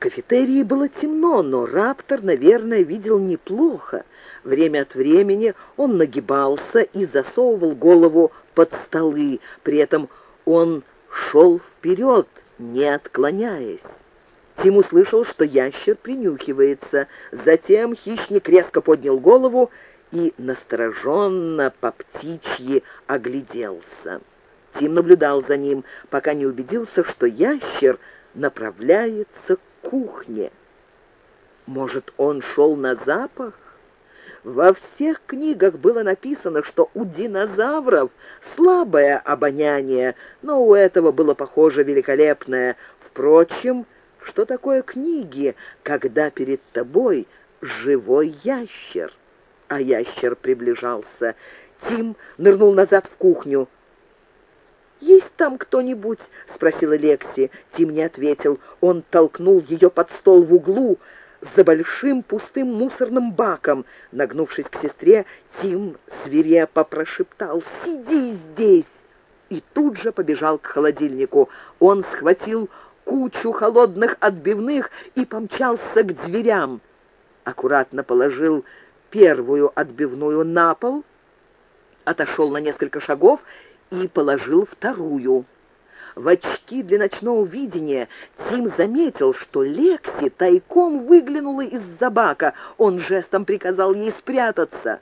кафетерии было темно, но Раптор, наверное, видел неплохо. Время от времени он нагибался и засовывал голову под столы. При этом он шел вперед, не отклоняясь. Тим услышал, что ящер принюхивается. Затем хищник резко поднял голову и настороженно по птичьи огляделся. Тим наблюдал за ним, пока не убедился, что ящер направляется кухне. Может, он шел на запах? Во всех книгах было написано, что у динозавров слабое обоняние, но у этого было, похоже, великолепное. Впрочем, что такое книги, когда перед тобой живой ящер? А ящер приближался. Тим нырнул назад в кухню. «Есть там кто-нибудь?» — спросила Лекси. Тим не ответил. Он толкнул ее под стол в углу за большим пустым мусорным баком. Нагнувшись к сестре, Тим свирепо прошептал «Сиди здесь!» и тут же побежал к холодильнику. Он схватил кучу холодных отбивных и помчался к дверям. Аккуратно положил первую отбивную на пол, отошел на несколько шагов и положил вторую. В очки для ночного видения Тим заметил, что Лекси тайком выглянула из-за бака. Он жестом приказал ей спрятаться.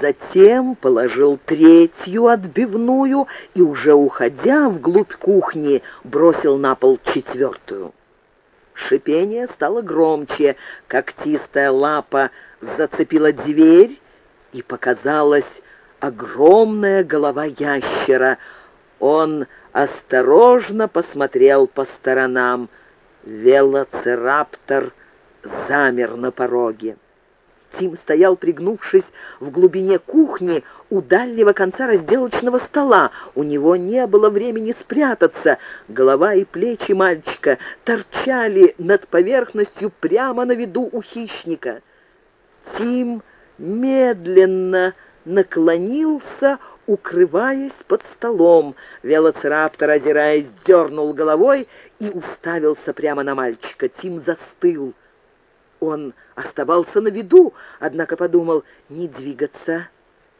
Затем положил третью отбивную и, уже уходя вглубь кухни, бросил на пол четвертую. Шипение стало громче, когтистая лапа зацепила дверь, и показалась огромная голова ящера. Он осторожно посмотрел по сторонам. Велоцираптор замер на пороге. Тим стоял, пригнувшись в глубине кухни у дальнего конца разделочного стола. У него не было времени спрятаться. Голова и плечи мальчика торчали над поверхностью прямо на виду у хищника. Тим медленно наклонился, укрываясь под столом. Велоцираптор, озираясь, дернул головой и уставился прямо на мальчика. Тим застыл. Он оставался на виду, однако подумал не двигаться.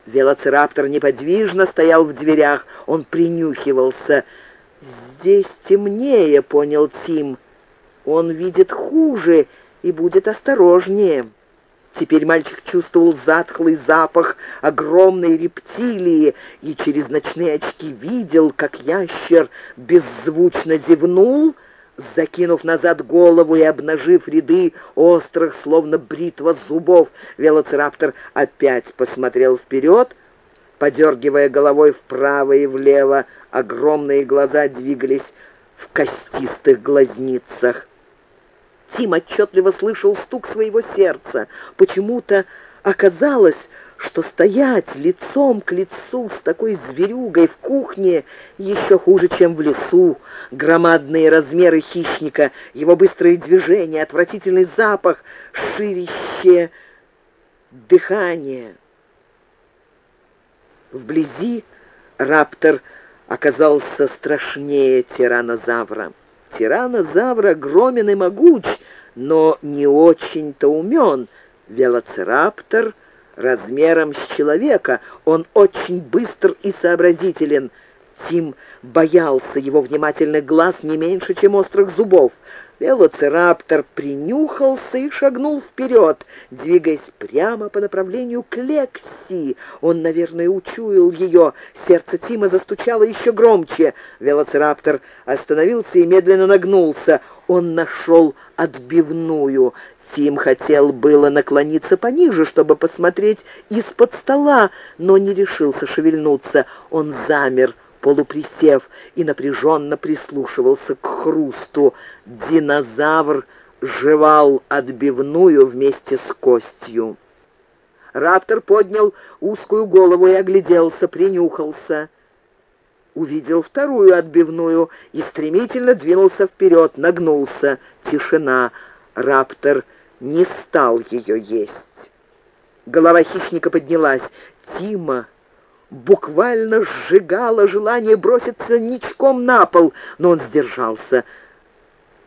Велоцираптор неподвижно стоял в дверях, он принюхивался. «Здесь темнее», — понял Тим. «Он видит хуже и будет осторожнее». Теперь мальчик чувствовал затхлый запах огромной рептилии и через ночные очки видел, как ящер беззвучно зевнул, закинув назад голову и обнажив ряды острых, словно бритва зубов. Велоцираптор опять посмотрел вперед, подергивая головой вправо и влево. Огромные глаза двигались в костистых глазницах. Тим отчетливо слышал стук своего сердца. Почему-то оказалось, что стоять лицом к лицу с такой зверюгой в кухне еще хуже, чем в лесу. Громадные размеры хищника, его быстрые движения, отвратительный запах, ширище дыхание. Вблизи раптор оказался страшнее тиранозавра. Тиранозавр огромен и могуч, но не очень-то умен. Велоцираптор размером с человека, он очень быстр и сообразителен. Тим боялся его внимательных глаз не меньше, чем острых зубов. Велоцираптор принюхался и шагнул вперед, двигаясь прямо по направлению к Лекси. Он, наверное, учуял ее. Сердце Тима застучало еще громче. Велоцираптор остановился и медленно нагнулся. Он нашел отбивную. Тим хотел было наклониться пониже, чтобы посмотреть из-под стола, но не решился шевельнуться. Он замер, полуприсев, и напряженно прислушивался к хрусту. Динозавр жевал отбивную вместе с костью. Раптор поднял узкую голову и огляделся, принюхался. Увидел вторую отбивную и стремительно двинулся вперед, нагнулся. Тишина. Раптор не стал ее есть. Голова хищника поднялась. Тима буквально сжигало желание броситься ничком на пол, но он сдержался.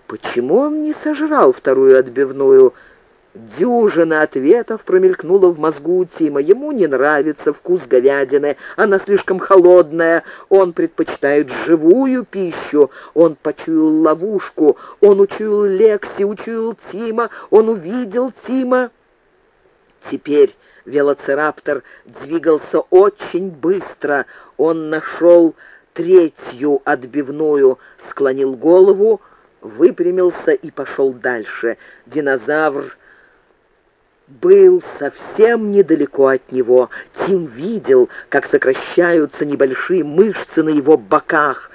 Почему он не сожрал вторую отбивную? Дюжина ответов промелькнула в мозгу у Тима. Ему не нравится вкус говядины, она слишком холодная, он предпочитает живую пищу, он почуял ловушку, он учуял Лекси, учуял Тима, он увидел Тима. Теперь велоцираптор двигался очень быстро, он нашел третью отбивную, склонил голову, выпрямился и пошел дальше. Динозавр был совсем недалеко от него. Тим видел, как сокращаются небольшие мышцы на его боках.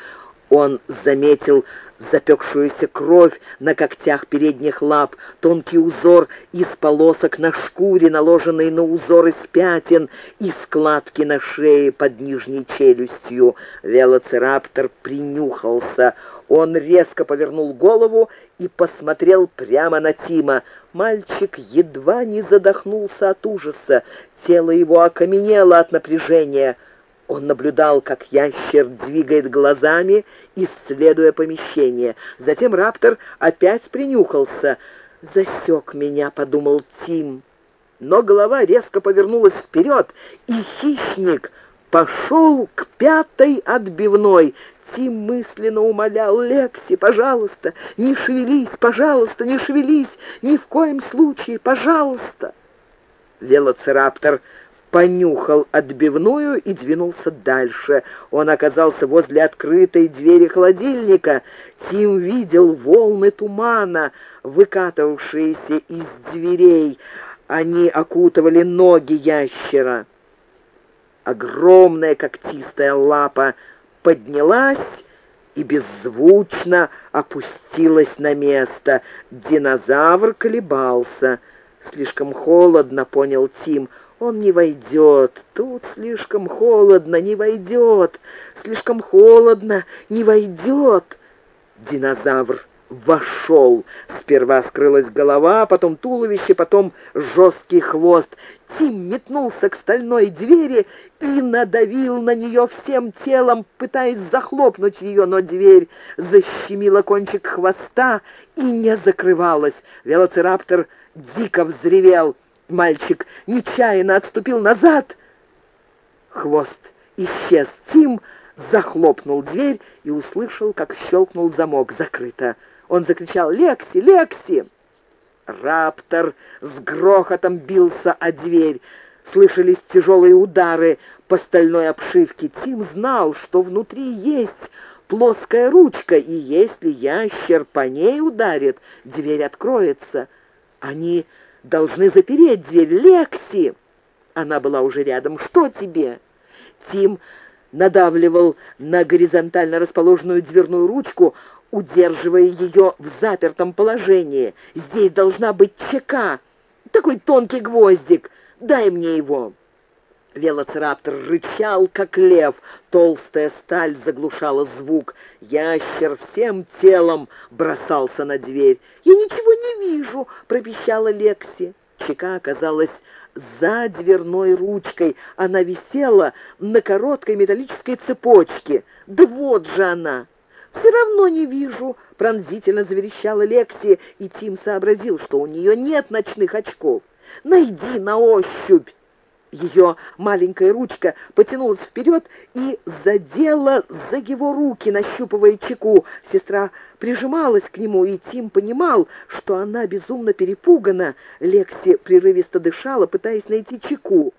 Он заметил запекшуюся кровь на когтях передних лап, тонкий узор из полосок на шкуре, наложенный на узор из пятен, и складки на шее под нижней челюстью. Велоцираптор принюхался. Он резко повернул голову и посмотрел прямо на Тима. Мальчик едва не задохнулся от ужаса. Тело его окаменело от напряжения. Он наблюдал, как ящер двигает глазами, исследуя помещение. Затем раптор опять принюхался. «Засек меня», — подумал Тим. Но голова резко повернулась вперед, и хищник пошел к пятой отбивной. Тим мысленно умолял Лекси, пожалуйста, не шевелись, пожалуйста, не шевелись, ни в коем случае, пожалуйста. Велоцираптор понюхал отбивную и двинулся дальше. Он оказался возле открытой двери холодильника. Тим видел волны тумана, выкатывавшиеся из дверей. Они окутывали ноги ящера. Огромная когтистая лапа поднялась и беззвучно опустилась на место. Динозавр колебался. «Слишком холодно», — понял Тим, — он не войдет, тут слишком холодно, не войдет, слишком холодно, не войдет. Динозавр вошел. Сперва скрылась голова, потом туловище, потом жесткий хвост. Тим метнулся к стальной двери и надавил на нее всем телом, пытаясь захлопнуть ее, но дверь защемила кончик хвоста и не закрывалась. Велоцираптор дико взревел — Мальчик нечаянно отступил назад. Хвост исчез. Тим захлопнул дверь и услышал, как щелкнул замок. Закрыто. Он закричал «Лекси! Лекси!» Раптор с грохотом бился о дверь. Слышались тяжелые удары по стальной обшивке. Тим знал, что внутри есть плоская ручка, и если ящер по ней ударит, дверь откроется. Они должны запереть дверь. Лекси!» Она была уже рядом. «Что тебе?» Тим надавливал на горизонтально расположенную дверную ручку, удерживая ее в запертом положении. «Здесь должна быть чека. Такой тонкий гвоздик. Дай мне его». Велоцираптор рычал, как лев. Толстая сталь заглушала звук. Ящер всем телом бросался на дверь. «Я ничего не вижу!» — пропищала Лекси. Чека оказалась за дверной ручкой. Она висела на короткой металлической цепочке. «Да вот же она!» «Все равно не вижу!» — пронзительно заверещала Лекси, и Тим сообразил, что у нее нет ночных очков. «Найди на ощупь!» Ее маленькая ручка потянулась вперед и задела за его руки, нащупывая чеку. Сестра прижималась к нему, и Тим понимал, что она безумно перепугана. Лекси прерывисто дышала, пытаясь найти чеку.